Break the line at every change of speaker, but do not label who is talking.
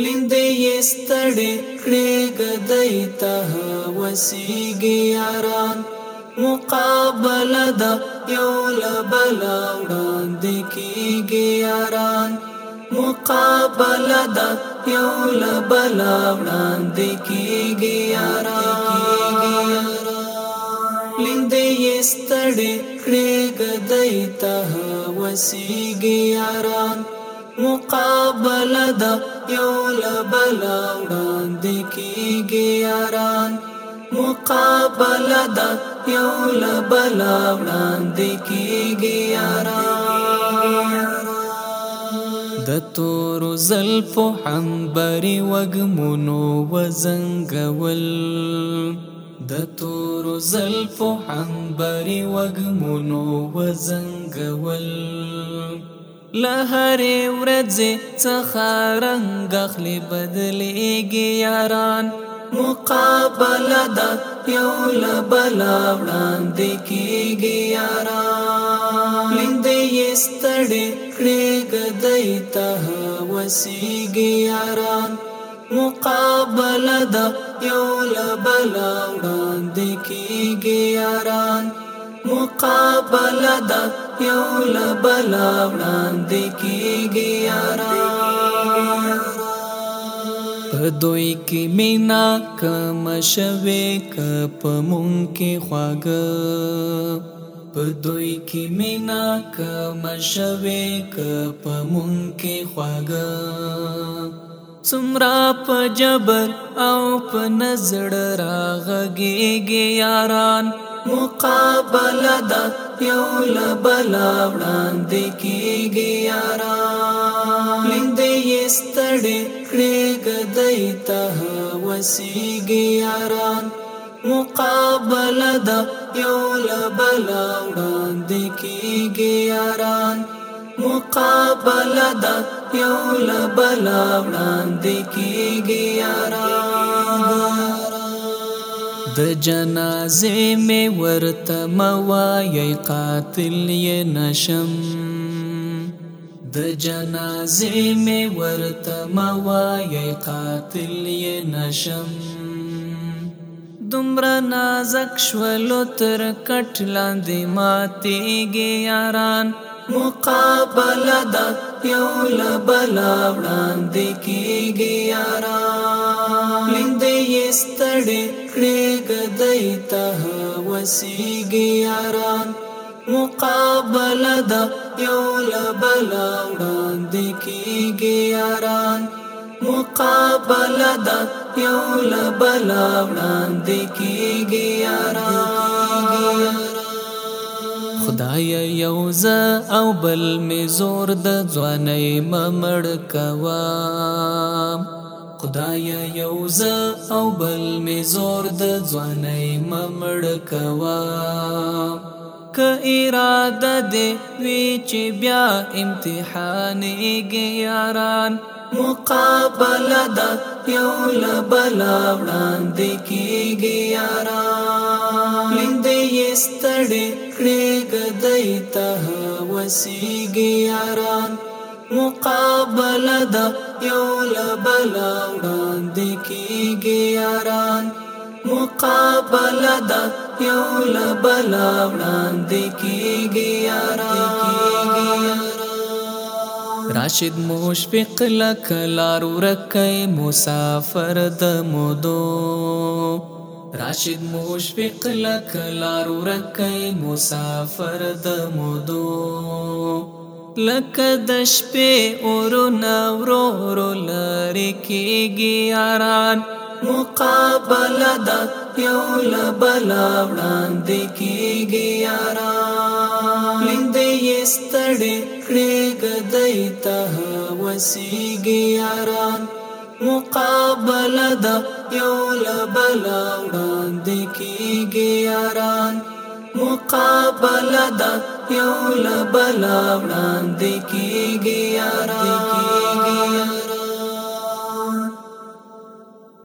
لیندې یې ستړې کړې ګدۍ ته وسیږي یاران مقابله د یو لبل وړاندې کیږي یاران مقابله د یو لبل وړاندې کیږي یاران لیندې یې ستړې کړې ګدۍ ته وسیږي یاران مقابله د یو لبلا وړاندې کیږي یاران مقابله دا یو لبلا وړاندې کیږي یاران د تور زلفو حنبري وګمونو وزنګول د تور زلفو حنبري وګمونو وزنګول له هرې ورځې څخه رنګ اخلي بدلېږي یاران مقابله ده یو له بلا وړاندې کېږي یاران لیندې یې ستړې کړې ګدۍ ته هوسېږي یاران مقابله ده یو له بلا وړاندې کېږي یاران مقابله ده یو لبلا وړاندې کیږي یاران دوی کی مینا کم شوی کپ مون کی خواګ په دوی کی مینا کم شوی کپ مون کی خواګ سمرا په جبر او په نظر راغږیږي یاران مقابله دا یو لبلا وړاندې کیږي یارا لیندې ستړې کړېګ دایته وسیږي یارا مقابله دا یو لبلا وړاندې کیږي یارا مقابله دا یو لبلا وړاندې کیږي یارا د جنازې می ورته موای قاتل یې نشم د جنازې می ورته موای قاتل یې نشم دومره نازک شولو تر کټ لاندې ماتېږي یاران مقابله ده یو له بلا وړاندې کېږي یاران ستړي کړي ګدای ته وسیږي یاران مقابله د یو لبل وړاندې کیږي یاران مقابله د یو لبل وړاندې کیږي یاران خدای یو ز او بل می زور د ځواني ممړ کوا خدای یو ز او بل می زور د ځواني ممړ کوا ک اراده دی وی چې بیا امتحان ګیاران مقابله د یو لبلا وړاندې کیږي یاران لیندې ستړې کړې ګدای ته وسیږي یاران مقابله د یو لبلا وړاندې کیږي یاران مقابله ده یو لبلا وړاندې کیږي یاران راشد مشفق لکلار ورکه مسافر د مودو راشد مشفق لکلار ورکه مسافر د مودو لکه د شپې اورونه ورورو لرې کېږي یاران مقابله ده یو له بلا وړاندې کېږي یاران لیندې یې ستړې کړې ګدۍ ته وسیږي یاران مقابله ده یو له بلا وړاندې کېږي یاران مقابله ده یو لبلا وړاندې کیږي یار کیږي